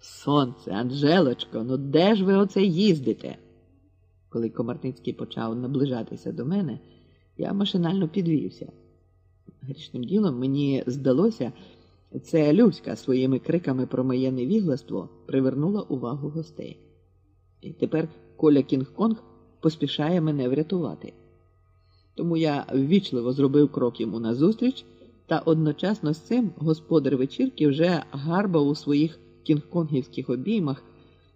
Сонце, Анжелочко, ну де ж ви оце їздите? Коли Комарницький почав наближатися до мене, я машинально підвівся. Грішним ділом мені здалося, це Люська своїми криками про моє невігластво привернула увагу гостей. І тепер Коля Кінг-Конг поспішає мене врятувати. Тому я ввічливо зробив крок йому назустріч, та одночасно з цим господар вечірки вже гарбав у своїх кінг-конгівських обіймах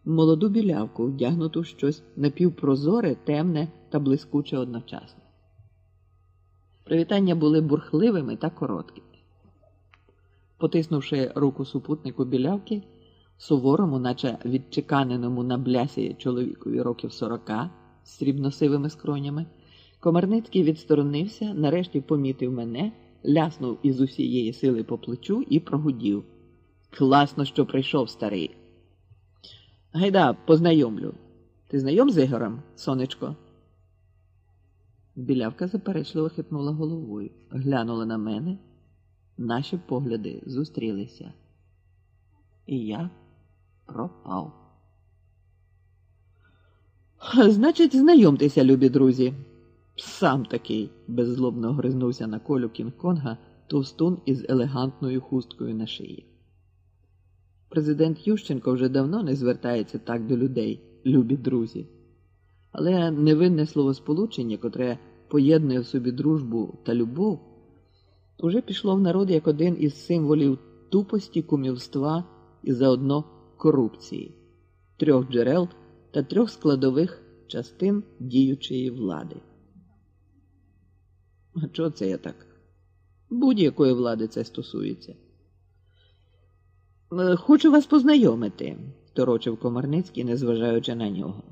молоду білявку, вдягнуту в щось напівпрозоре, темне та блискуче одночасно. Привітання були бурхливими та короткими. Потиснувши руку супутнику білявки, суворому, наче відчеканеному на блясі чоловікові років сорока з срібносивими скронями, Комарницький відсторонився, нарешті помітив мене, ляснув із усієї сили по плечу і прогудів. Класно, що прийшов старий. Гайда, познайомлю. Ти знайом з Ігорем, сонечко? Білявка заперечливо хитнула головою, глянула на мене. Наші погляди зустрілися. І я пропав. Значить, знайомтеся, любі друзі. Сам такий, беззлобно гризнувся на колю Кінг-Конга товстун із елегантною хусткою на шиї. Президент Ющенко вже давно не звертається так до людей, любі друзі. Але невинне словосполучення, котре поєднує в собі дружбу та любов, уже пішло в народ як один із символів тупості, кумівства і заодно корупції, трьох джерел та трьох складових частин діючої влади. А чого це я так? Будь-якої влади це стосується. Е, хочу вас познайомити, торочив Комарницький, незважаючи на нього.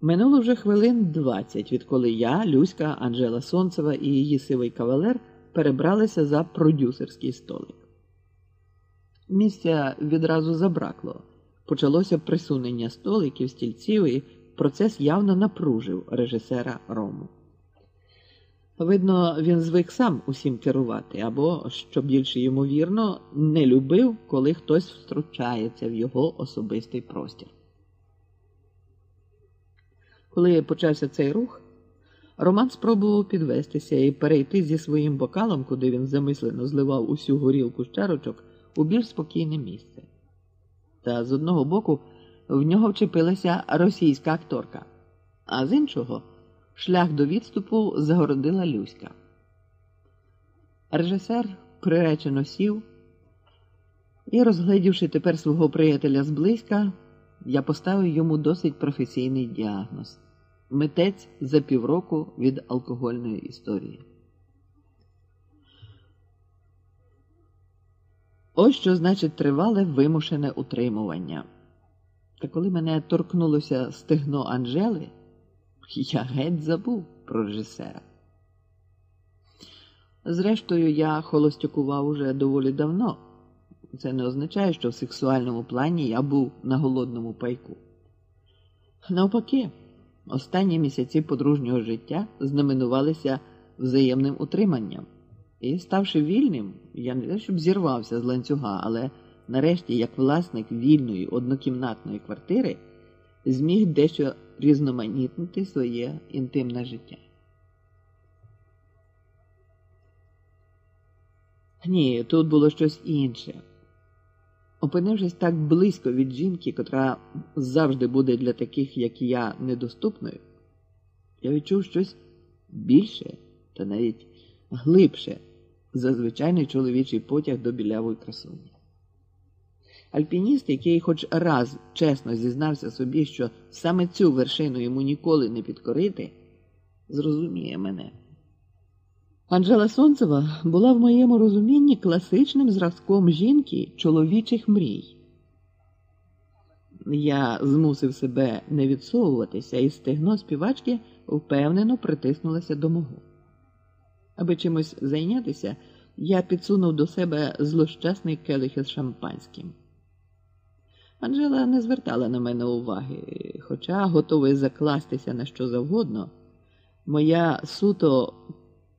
Минуло вже хвилин двадцять, відколи я, Люська, Анжела Сонцева і її сивий кавалер перебралися за продюсерський столик. Місця відразу забракло. Почалося присунення столиків, стільців, і процес явно напружив режисера Рому. Видно, він звик сам усім керувати, або, що більше ймовірно, не любив, коли хтось втручається в його особистий простір. Коли почався цей рух, Роман спробував підвестися і перейти зі своїм бокалом, куди він замислено зливав усю горілку з чарочок, у більш спокійне місце. Та з одного боку в нього вчепилася російська акторка, а з іншого шлях до відступу загородила Люська. Режисер приречено сів і, розглядівши тепер свого приятеля зблизька, я поставив йому досить професійний діагноз митець за півроку від алкогольної історії. Ось що значить тривале вимушене утримування. Та коли мене торкнулося стегно Анжели, я геть забув про режисера. Зрештою, я холостякував уже доволі давно. Це не означає, що в сексуальному плані я був на голодному пайку. Навпаки, останні місяці подружнього життя знаменувалися взаємним утриманням. І, ставши вільним, я не те, щоб зірвався з ланцюга, але нарешті, як власник вільної однокімнатної квартири, зміг дещо різноманітнити своє інтимне життя. Ні, тут було щось інше. Опинившись так близько від жінки, котра завжди буде для таких, як я, недоступною, я відчув щось більше та навіть глибше за звичайний чоловічий потяг до білявої красуні. Альпініст, який хоч раз чесно зізнався собі, що саме цю вершину йому ніколи не підкорити, зрозуміє мене. Анжела Сонцева була в моєму розумінні класичним зразком жінки чоловічих мрій. Я змусив себе не відсовуватися, і стегно співачки впевнено притиснулося до мого. Аби чимось зайнятися, я підсунув до себе злощасний келих із шампанським. Анжела не звертала на мене уваги, хоча готовий закластися на що завгодно, моя суто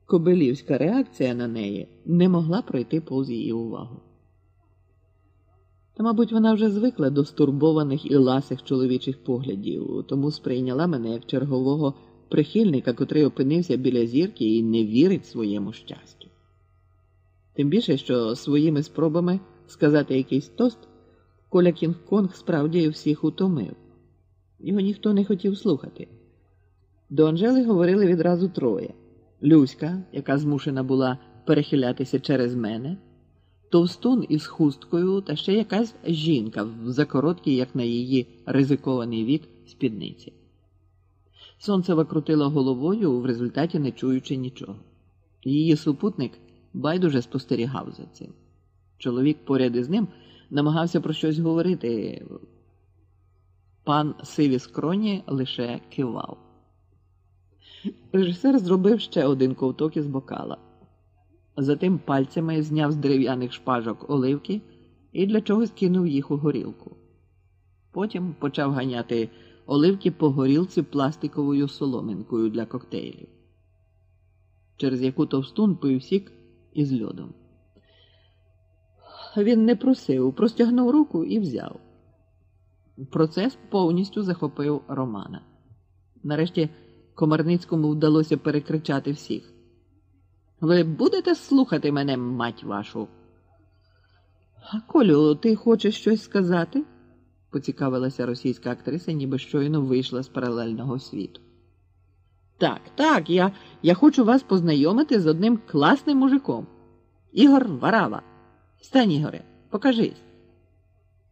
кобилівська реакція на неї не могла пройти повз її увагу. Та, Мабуть, вона вже звикла до стурбованих і ласих чоловічих поглядів, тому сприйняла мене як чергового прихильника, котрий опинився біля зірки і не вірить своєму щастю. Тим більше, що своїми спробами сказати якийсь тост, Коля Кінг-Конг справді всіх утомив. Його ніхто не хотів слухати. До Анжели говорили відразу троє: Люська, яка змушена була перехилятися через мене, товстун із хусткою та ще якась жінка в закороткій, як на її ризикований вік, спідниці. Сонцева крутила головою, в результаті не чуючи нічого. Її супутник байдуже спостерігав за цим. Чоловік поряд із ним намагався про щось говорити. Пан сиві скроні лише кивав. Режисер зробив ще один ковток із бокала. Затим пальцями зняв з дерев'яних шпажок оливки і для чогось кинув їх у горілку. Потім почав ганяти оливки по горілці пластиковою соломинкою для коктейлів, через яку товстун пив сік із льодом. Він не просив, простягнув руку і взяв. Процес повністю захопив Романа. Нарешті Комарницькому вдалося перекричати всіх. Ви будете слухати мене, мать вашу? А Колю, ти хочеш щось сказати? поцікавилася російська актриса, ніби щойно вийшла з паралельного світу. Так, так, я я хочу вас познайомити з одним класним мужиком. Ігор Варава. Стань, Ігоре, покажись.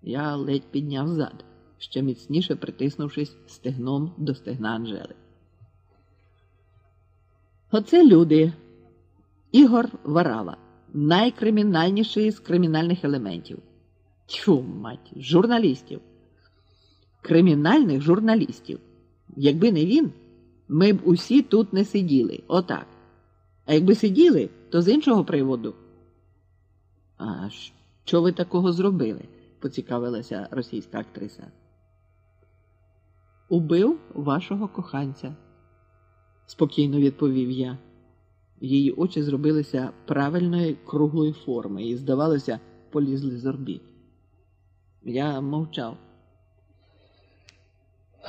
Я ледь підняв зад, ще міцніше притиснувшись стегном до стегна Анжели. Оце люди. Ігор Варава, найкримінальніший з кримінальних елементів. Тьфу, мать, журналістів. Кримінальних журналістів. Якби не він, ми б усі тут не сиділи. Отак. А якби сиділи, то з іншого приводу. А що ви такого зробили? поцікавилася російська актриса. Убив вашого коханця, спокійно відповів я. Її очі зробилися правильної круглої форми і, здавалося, полізли з орбіт. Я мовчав,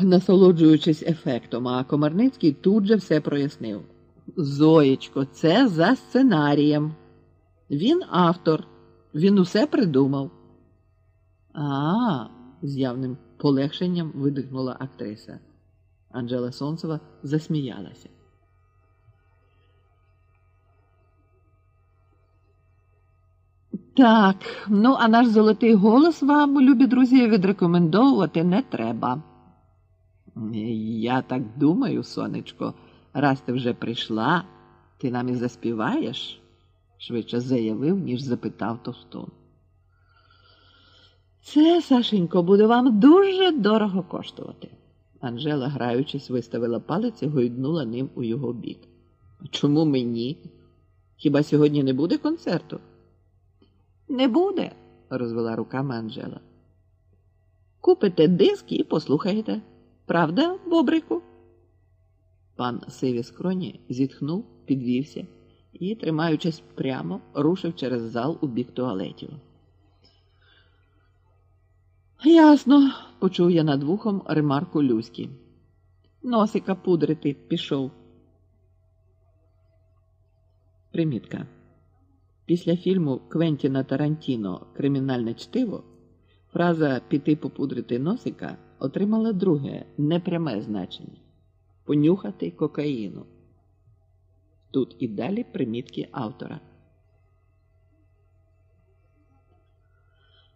насолоджуючись ефектом, а Комарницький тут же все прояснив. Зоєчко, це за сценарієм. Він автор, він усе придумав. А, з явним полегшенням видихнула актриса. Анжела Сонцева засміялася. Так, ну а наш золотий голос вам, любі друзі, відрекомендовувати не треба. Я так думаю, сонечко, раз ти вже прийшла, ти нам і заспіваєш, швидше заявив, ніж запитав Товстун. Це, Сашенько, буде вам дуже дорого коштувати. Анжела, граючись, виставила палець і гойднула ним у його бік. Чому мені? Хіба сьогодні не буде концерту? Не буде, розвела руками Анжела. Купите диск і послухаєте. Правда, бобрику? Пан сиві скроні зітхнув, підвівся і, тримаючись прямо, рушив через зал у бік туалетів. Ясно, почув я над вухом ремарку Люськи. Носика пудрити пішов. Примітка. Після фільму Квентіна Тарантіно Кримінальне чтиво фраза піти попудрити носика отримала друге непряме значення понюхати кокаїну. Тут і далі примітки автора.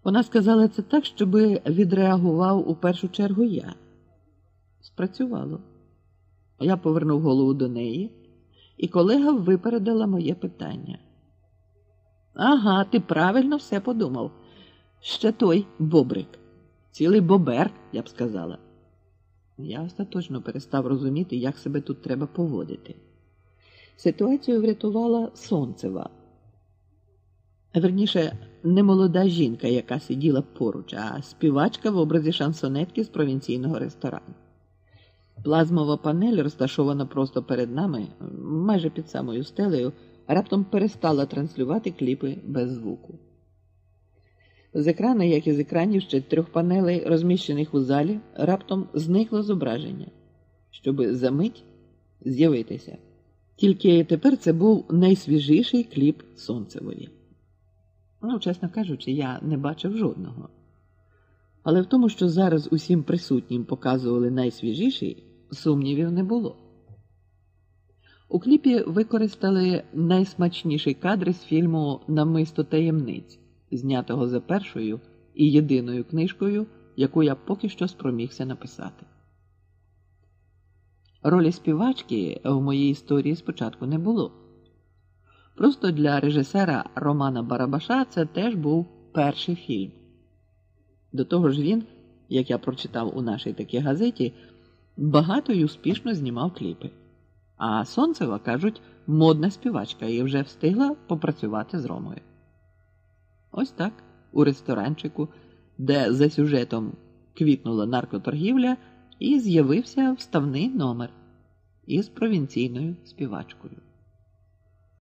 Вона сказала це так, щоб відреагував у першу чергу я. Спрацювало. Я повернув голову до неї, і колега випередила моє питання. Ага, ти правильно все подумав. Ще той бобрик, цілий бобер, я б сказала. Я остаточно перестав розуміти, як себе тут треба поводити. Ситуацію врятувала Сонцева. Верніше, не молода жінка, яка сиділа поруч, а співачка в образі шансонетки з провінційного ресторану. Плазмова панель, розташована просто перед нами, майже під самою стелею, раптом перестала транслювати кліпи без звуку. З екрана, як і з екранів ще трьох панелей, розміщених у залі, раптом зникло зображення, щоби за мить з'явитися. Тільки тепер це був найсвіжіший кліп Сонцевої. Ну, чесно кажучи, я не бачив жодного. Але в тому, що зараз усім присутнім показували найсвіжіший, сумнівів не було. У кліпі використали найсмачніші кадри з фільму Намисто таємниць, знятого за першою і єдиною книжкою, яку я поки що спромігся написати. Ролі співачки в моїй історії спочатку не було. Просто для режисера Романа Барабаша це теж був перший фільм. До того ж, він, як я прочитав у нашій такій газеті, багато й успішно знімав кліпи. А Сонцева, кажуть, модна співачка і вже встигла попрацювати з Ромою. Ось так, у ресторанчику, де за сюжетом квітнула наркоторгівля, і з'явився вставний номер із провінційною співачкою.